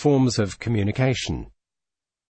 forms of communication.